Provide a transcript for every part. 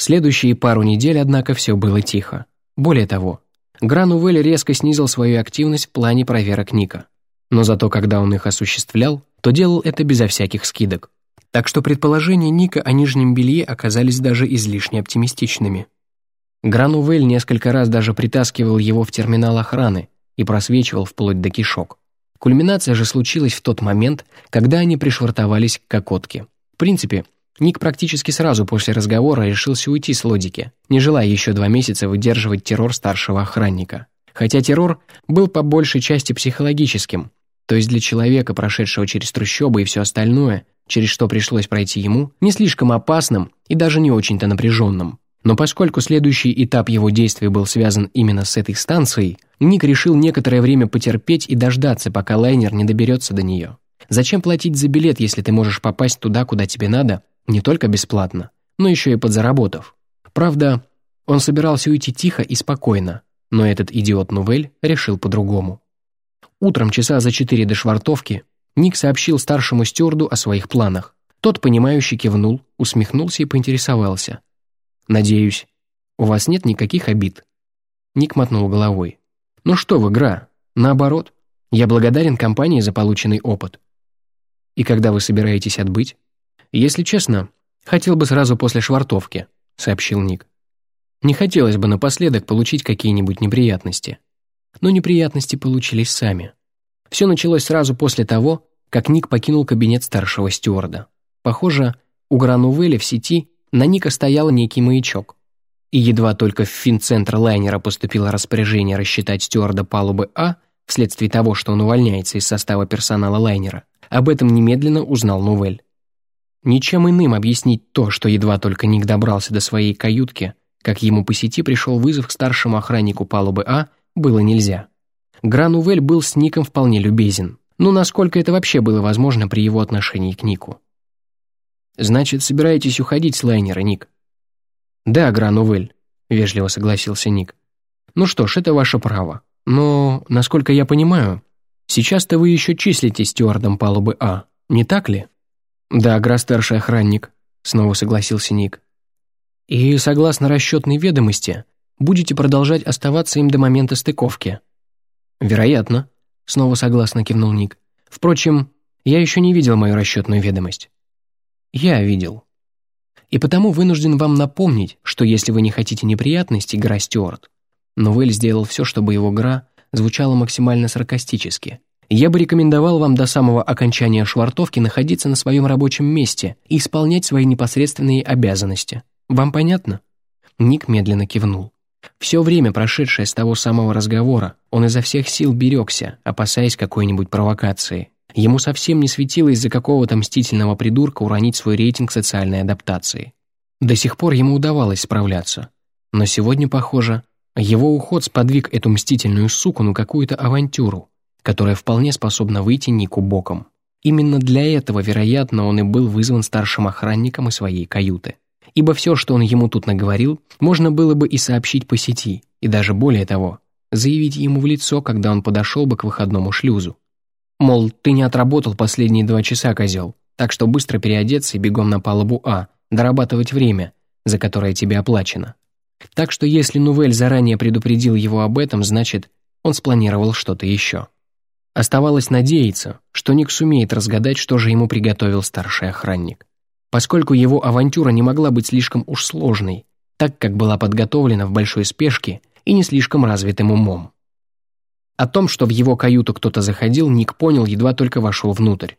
Следующие пару недель, однако, все было тихо. Более того, Гранувель резко снизил свою активность в плане проверок Ника. Но зато, когда он их осуществлял, то делал это безо всяких скидок. Так что предположения Ника о нижнем белье оказались даже излишне оптимистичными. Гранувель несколько раз даже притаскивал его в терминал охраны и просвечивал вплоть до кишок. Кульминация же случилась в тот момент, когда они пришвартовались к кокотке. В принципе, Ник практически сразу после разговора решился уйти с лодики, не желая еще два месяца выдерживать террор старшего охранника. Хотя террор был по большей части психологическим, то есть для человека, прошедшего через трущобы и все остальное, через что пришлось пройти ему, не слишком опасным и даже не очень-то напряженным. Но поскольку следующий этап его действий был связан именно с этой станцией, Ник решил некоторое время потерпеть и дождаться, пока лайнер не доберется до нее. Зачем платить за билет, если ты можешь попасть туда, куда тебе надо, не только бесплатно, но еще и подзаработав? Правда, он собирался уйти тихо и спокойно, но этот идиот Нувель решил по-другому. Утром часа за четыре до швартовки Ник сообщил старшему стюарду о своих планах. Тот, понимающе кивнул, усмехнулся и поинтересовался. «Надеюсь, у вас нет никаких обид?» Ник мотнул головой. «Ну что вы, Гра, наоборот. Я благодарен компании за полученный опыт». «И когда вы собираетесь отбыть?» «Если честно, хотел бы сразу после швартовки», — сообщил Ник. «Не хотелось бы напоследок получить какие-нибудь неприятности». Но неприятности получились сами. Все началось сразу после того, как Ник покинул кабинет старшего стюарда. Похоже, у Гранувеля в сети на Ника стоял некий маячок. И едва только в финцентр лайнера поступило распоряжение рассчитать стюарда палубы А, вследствие того, что он увольняется из состава персонала лайнера, об этом немедленно узнал Нувель. Ничем иным объяснить то, что едва только Ник добрался до своей каютки, как ему по сети пришел вызов к старшему охраннику палубы А, было нельзя. Гранувель был с Ником вполне любезен, но насколько это вообще было возможно при его отношении к Нику. «Значит, собираетесь уходить с лайнера, Ник?» «Да, Гранувель», — вежливо согласился Ник. «Ну что ж, это ваше право. Но, насколько я понимаю, сейчас-то вы еще числитесь стюардом палубы А, не так ли?» «Да, гра-старший охранник», — снова согласился Ник. «И, согласно расчетной ведомости, будете продолжать оставаться им до момента стыковки?» «Вероятно», — снова согласно кивнул Ник. «Впрочем, я еще не видел мою расчетную ведомость». Я видел. И потому вынужден вам напомнить, что если вы не хотите неприятностей, Гра Стюарт, Новель сделал все, чтобы его Гра звучала максимально саркастически. Я бы рекомендовал вам до самого окончания швартовки находиться на своем рабочем месте и исполнять свои непосредственные обязанности. Вам понятно? Ник медленно кивнул. Все время, прошедшее с того самого разговора, он изо всех сил берегся, опасаясь какой-нибудь провокации. Ему совсем не светило из-за какого-то мстительного придурка уронить свой рейтинг социальной адаптации. До сих пор ему удавалось справляться. Но сегодня, похоже, его уход сподвиг эту мстительную суку на какую-то авантюру, которая вполне способна выйти Нику боком. Именно для этого, вероятно, он и был вызван старшим охранником из своей каюты. Ибо все, что он ему тут наговорил, можно было бы и сообщить по сети, и даже более того, заявить ему в лицо, когда он подошел бы к выходному шлюзу. Мол, ты не отработал последние два часа, козел, так что быстро переодеться и бегом на палубу А, дорабатывать время, за которое тебе оплачено. Так что если Нувель заранее предупредил его об этом, значит, он спланировал что-то еще. Оставалось надеяться, что Ник сумеет разгадать, что же ему приготовил старший охранник. Поскольку его авантюра не могла быть слишком уж сложной, так как была подготовлена в большой спешке и не слишком развитым умом. О том, что в его каюту кто-то заходил, Ник понял, едва только вошел внутрь.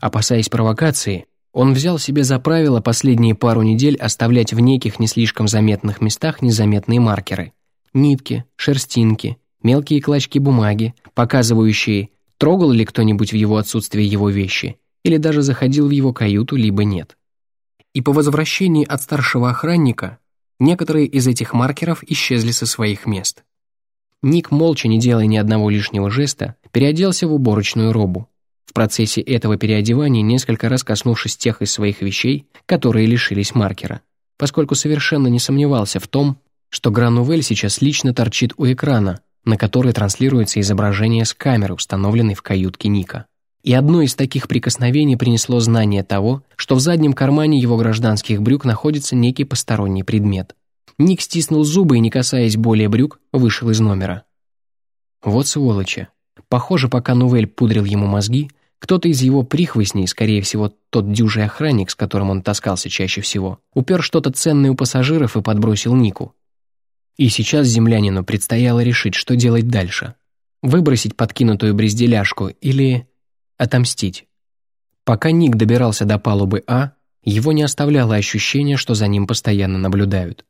Опасаясь провокации, он взял себе за правило последние пару недель оставлять в неких не слишком заметных местах незаметные маркеры. Нитки, шерстинки, мелкие клочки бумаги, показывающие, трогал ли кто-нибудь в его отсутствие его вещи, или даже заходил в его каюту, либо нет. И по возвращении от старшего охранника некоторые из этих маркеров исчезли со своих мест. Ник, молча, не делая ни одного лишнего жеста, переоделся в уборочную робу. В процессе этого переодевания несколько раз коснувшись тех из своих вещей, которые лишились маркера, поскольку совершенно не сомневался в том, что Гранувель сейчас лично торчит у экрана, на который транслируется изображение с камеры, установленной в каютке Ника. И одно из таких прикосновений принесло знание того, что в заднем кармане его гражданских брюк находится некий посторонний предмет. Ник стиснул зубы и, не касаясь более брюк, вышел из номера. Вот сволочи. Похоже, пока Нувель пудрил ему мозги, кто-то из его прихвостней, скорее всего, тот дюжий охранник, с которым он таскался чаще всего, упер что-то ценное у пассажиров и подбросил Нику. И сейчас землянину предстояло решить, что делать дальше. Выбросить подкинутую брезделяшку или отомстить. Пока Ник добирался до палубы А, его не оставляло ощущение, что за ним постоянно наблюдают.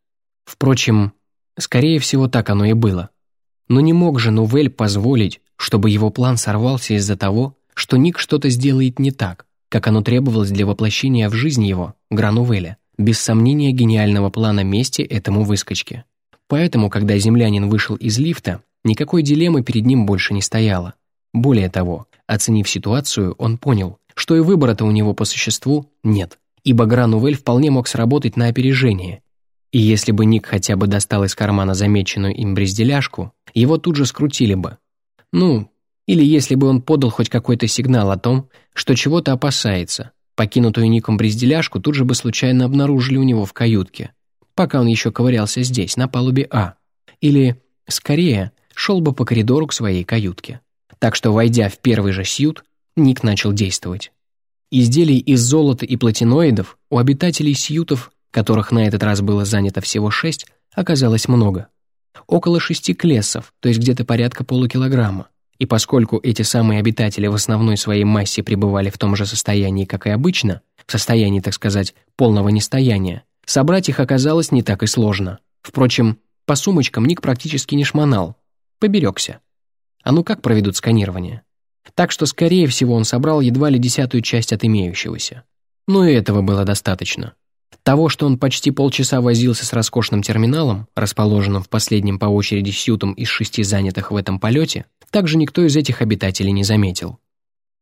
Впрочем, скорее всего, так оно и было. Но не мог же Нувель позволить, чтобы его план сорвался из-за того, что Ник что-то сделает не так, как оно требовалось для воплощения в жизнь его, Гранувеля, без сомнения гениального плана мести этому выскочке. Поэтому, когда землянин вышел из лифта, никакой дилеммы перед ним больше не стояло. Более того, оценив ситуацию, он понял, что и выбора-то у него по существу нет, ибо Гранувель вполне мог сработать на опережение. И если бы Ник хотя бы достал из кармана замеченную им брезделяшку, его тут же скрутили бы. Ну, или если бы он подал хоть какой-то сигнал о том, что чего-то опасается, покинутую Ником брезделяшку тут же бы случайно обнаружили у него в каютке, пока он еще ковырялся здесь, на палубе А. Или, скорее, шел бы по коридору к своей каютке. Так что, войдя в первый же сьют, Ник начал действовать. Изделий из золота и платиноидов у обитателей сьютов, которых на этот раз было занято всего шесть, оказалось много. Около шести клессов, то есть где-то порядка полукилограмма. И поскольку эти самые обитатели в основной своей массе пребывали в том же состоянии, как и обычно, в состоянии, так сказать, полного нестояния, собрать их оказалось не так и сложно. Впрочем, по сумочкам Ник практически не шмонал. Поберегся. А ну как проведут сканирование? Так что, скорее всего, он собрал едва ли десятую часть от имеющегося. Но и этого было достаточно. Того, что он почти полчаса возился с роскошным терминалом, расположенным в последнем по очереди сьютом из шести занятых в этом полете, также никто из этих обитателей не заметил.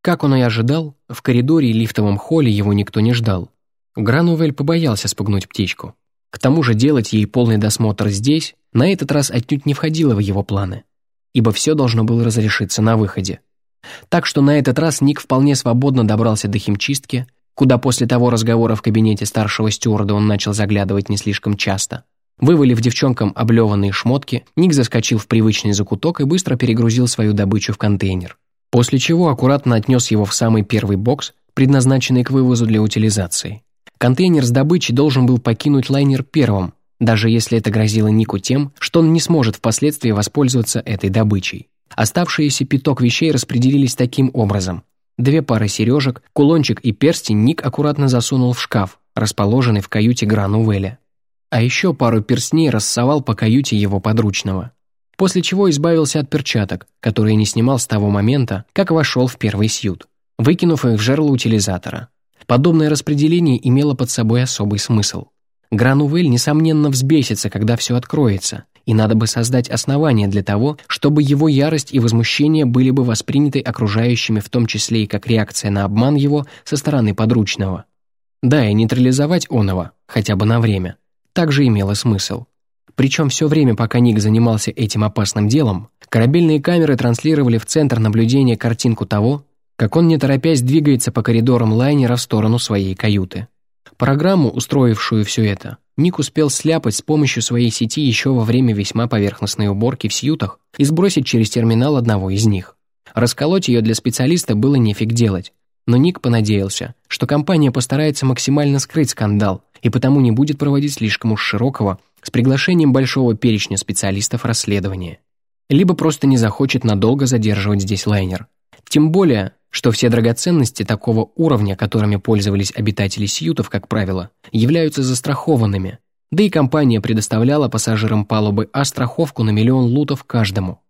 Как он и ожидал, в коридоре и лифтовом холле его никто не ждал. Гранувель побоялся спугнуть птичку. К тому же делать ей полный досмотр здесь на этот раз отнюдь не входило в его планы, ибо все должно было разрешиться на выходе. Так что на этот раз Ник вполне свободно добрался до химчистки, куда после того разговора в кабинете старшего стюарда он начал заглядывать не слишком часто. Вывалив девчонкам облеванные шмотки, Ник заскочил в привычный закуток и быстро перегрузил свою добычу в контейнер. После чего аккуратно отнес его в самый первый бокс, предназначенный к вывозу для утилизации. Контейнер с добычей должен был покинуть лайнер первым, даже если это грозило Нику тем, что он не сможет впоследствии воспользоваться этой добычей. Оставшиеся пяток вещей распределились таким образом. Две пары сережек, кулончик и перстень Ник аккуратно засунул в шкаф, расположенный в каюте Грану Вэлля а еще пару перстней рассовал по каюте его подручного. После чего избавился от перчаток, которые не снимал с того момента, как вошел в первый сьют, выкинув их в жерло утилизатора. Подобное распределение имело под собой особый смысл. Гранувель, несомненно, взбесится, когда все откроется, и надо бы создать основания для того, чтобы его ярость и возмущение были бы восприняты окружающими в том числе и как реакция на обман его со стороны подручного. Да, и нейтрализовать оного, хотя бы на время, также имело смысл. Причем все время, пока Ник занимался этим опасным делом, корабельные камеры транслировали в центр наблюдения картинку того, как он не торопясь двигается по коридорам лайнера в сторону своей каюты. Программу, устроившую все это, Ник успел сляпать с помощью своей сети еще во время весьма поверхностной уборки в сьютах и сбросить через терминал одного из них. Расколоть ее для специалиста было нефиг делать, но Ник понадеялся, что компания постарается максимально скрыть скандал и потому не будет проводить слишком уж широкого с приглашением большого перечня специалистов расследования. Либо просто не захочет надолго задерживать здесь лайнер. Тем более, что все драгоценности такого уровня, которыми пользовались обитатели Сьютов, как правило, являются застрахованными, да и компания предоставляла пассажирам палубы А страховку на миллион лутов каждому.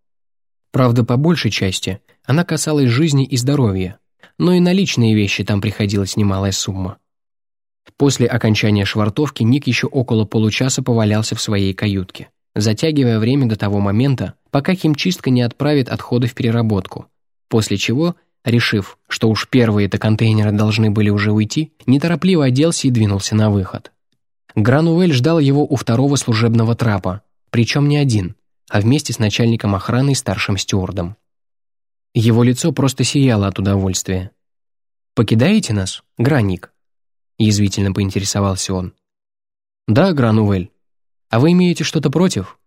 Правда, по большей части она касалась жизни и здоровья, но и наличные вещи там приходилась немалая сумма. После окончания швартовки Ник еще около получаса повалялся в своей каютке, затягивая время до того момента, пока химчистка не отправит отходы в переработку, после чего, решив, что уж первые-то контейнеры должны были уже уйти, неторопливо оделся и двинулся на выход. Грануэль ждал его у второго служебного трапа, причем не один, а вместе с начальником охраны и старшим стюардом. Его лицо просто сияло от удовольствия, «Покидаете нас, Граник?» Язвительно поинтересовался он. «Да, Гранувель. А вы имеете что-то против?»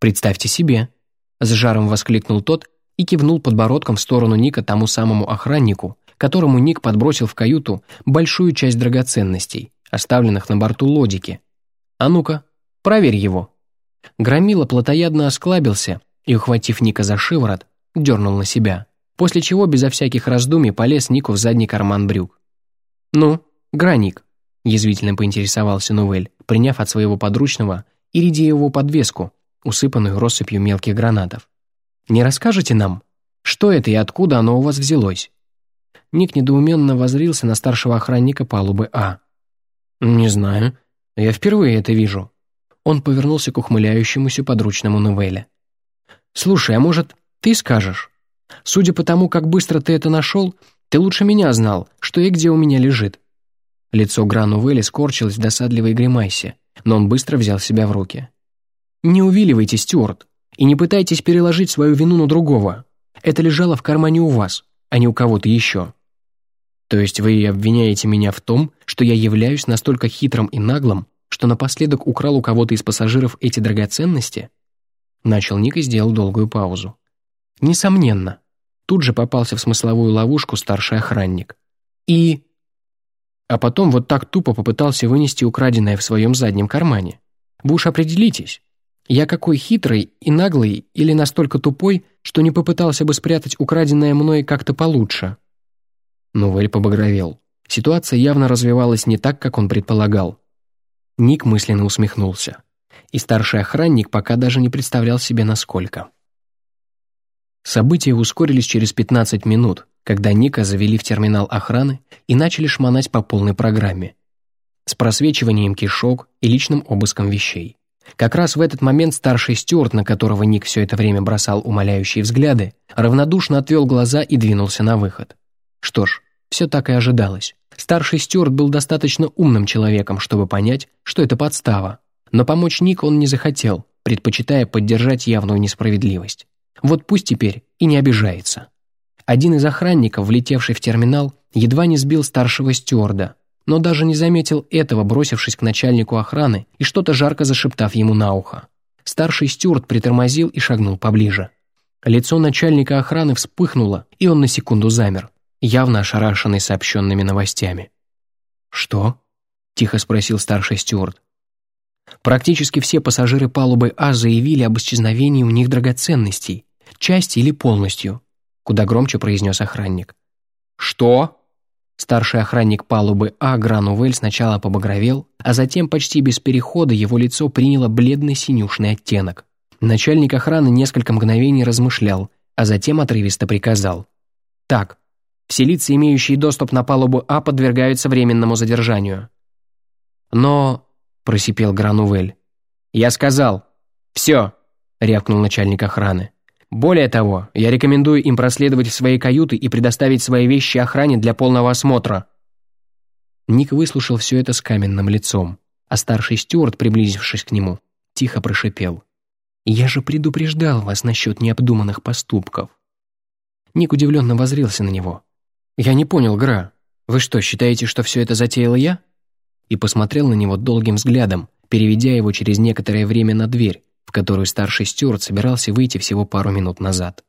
«Представьте себе», — с жаром воскликнул тот и кивнул подбородком в сторону Ника тому самому охраннику, которому Ник подбросил в каюту большую часть драгоценностей, оставленных на борту лодики. «А ну-ка, проверь его». Громила плотоядно осклабился и, ухватив Ника за шиворот, дернул на себя, после чего безо всяких раздумий полез Нику в задний карман брюк. «Ну, граник», — язвительно поинтересовался Нувель, приняв от своего подручного иридиевую подвеску, усыпанную россыпью мелких гранатов. «Не расскажете нам, что это и откуда оно у вас взялось?» Ник недоуменно возрился на старшего охранника палубы А. «Не знаю. Я впервые это вижу». Он повернулся к ухмыляющемуся подручному Нувеле. «Слушай, а может, ты скажешь? Судя по тому, как быстро ты это нашел, ты лучше меня знал, что и где у меня лежит». Лицо Грану Вэлли скорчилось в досадливой гримасе, но он быстро взял себя в руки. «Не увиливайте, Стюарт, и не пытайтесь переложить свою вину на другого. Это лежало в кармане у вас, а не у кого-то еще». «То есть вы обвиняете меня в том, что я являюсь настолько хитрым и наглым, что напоследок украл у кого-то из пассажиров эти драгоценности?» Начал Ник и сделал долгую паузу. «Несомненно». Тут же попался в смысловую ловушку старший охранник. «И...» А потом вот так тупо попытался вынести украденное в своем заднем кармане. Вы уж определитесь. Я какой хитрый и наглый или настолько тупой, что не попытался бы спрятать украденное мной как-то получше?» Нувель побагровел. Ситуация явно развивалась не так, как он предполагал. Ник мысленно усмехнулся и старший охранник пока даже не представлял себе насколько. События ускорились через 15 минут, когда Ника завели в терминал охраны и начали шмонать по полной программе. С просвечиванием кишок и личным обыском вещей. Как раз в этот момент старший стюарт, на которого Ник все это время бросал умоляющие взгляды, равнодушно отвел глаза и двинулся на выход. Что ж, все так и ожидалось. Старший стюарт был достаточно умным человеком, чтобы понять, что это подстава, но помочь Ник он не захотел, предпочитая поддержать явную несправедливость. Вот пусть теперь и не обижается. Один из охранников, влетевший в терминал, едва не сбил старшего стюарда, но даже не заметил этого, бросившись к начальнику охраны и что-то жарко зашептав ему на ухо. Старший стюард притормозил и шагнул поближе. Лицо начальника охраны вспыхнуло, и он на секунду замер, явно ошарашенный сообщенными новостями. «Что?» – тихо спросил старший стюард. Практически все пассажиры палубы А заявили об исчезновении у них драгоценностей, части или полностью, куда громче произнес охранник. «Что?» Старший охранник палубы А Гранувель сначала побагровел, а затем почти без перехода его лицо приняло бледный синюшный оттенок. Начальник охраны несколько мгновений размышлял, а затем отрывисто приказал. «Так, все лица, имеющие доступ на палубу А, подвергаются временному задержанию». «Но...» – просипел Гранувель. «Я сказал. Все!» – рявкнул начальник охраны. «Более того, я рекомендую им проследовать в свои каюты и предоставить свои вещи охране для полного осмотра». Ник выслушал все это с каменным лицом, а старший стюарт, приблизившись к нему, тихо прошипел. «Я же предупреждал вас насчет необдуманных поступков». Ник удивленно возрился на него. «Я не понял, Гра. Вы что, считаете, что все это затеял я?» и посмотрел на него долгим взглядом, переведя его через некоторое время на дверь, в которую старший стюарт собирался выйти всего пару минут назад.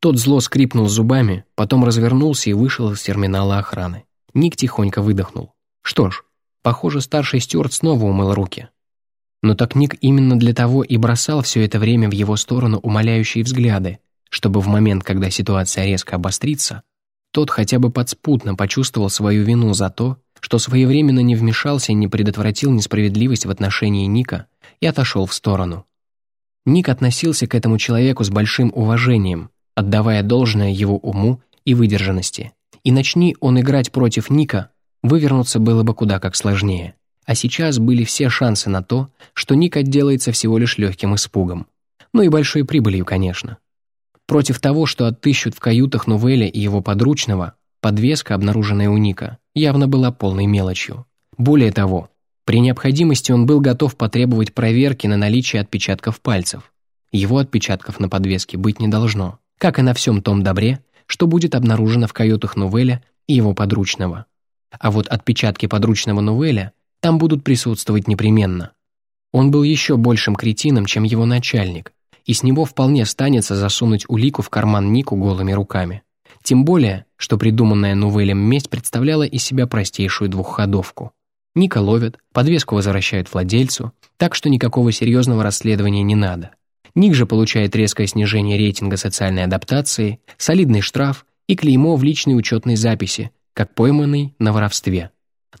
Тот зло скрипнул зубами, потом развернулся и вышел из терминала охраны. Ник тихонько выдохнул. Что ж, похоже, старший стюарт снова умыл руки. Но так Ник именно для того и бросал все это время в его сторону умоляющие взгляды, чтобы в момент, когда ситуация резко обострится, тот хотя бы подспутно почувствовал свою вину за то, что своевременно не вмешался и не предотвратил несправедливость в отношении Ника и отошел в сторону. Ник относился к этому человеку с большим уважением, отдавая должное его уму и выдержанности. И начни он играть против Ника, вывернуться было бы куда как сложнее. А сейчас были все шансы на то, что Ник отделается всего лишь легким испугом. Ну и большой прибылью, конечно. Против того, что отыщут в каютах Нувеля и его подручного, подвеска, обнаруженная у Ника, явно была полной мелочью. Более того, при необходимости он был готов потребовать проверки на наличие отпечатков пальцев. Его отпечатков на подвеске быть не должно, как и на всем том добре, что будет обнаружено в каютах Нувеля и его подручного. А вот отпечатки подручного Нувеля там будут присутствовать непременно. Он был еще большим кретином, чем его начальник, и с него вполне станется засунуть улику в карман Нику голыми руками. Тем более, что придуманная Нувелем месть представляла из себя простейшую двухходовку. Ника ловят, подвеску возвращают владельцу, так что никакого серьезного расследования не надо. Ник же получает резкое снижение рейтинга социальной адаптации, солидный штраф и клеймо в личной учетной записи, как пойманный на воровстве.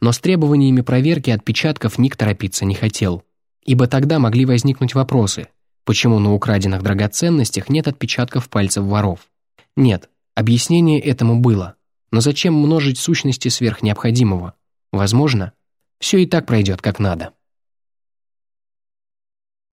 Но с требованиями проверки отпечатков Ник торопиться не хотел, ибо тогда могли возникнуть вопросы, почему на украденных драгоценностях нет отпечатков пальцев воров. Нет, объяснение этому было, но зачем множить сущности сверх необходимого? Возможно, все и так пройдет как надо.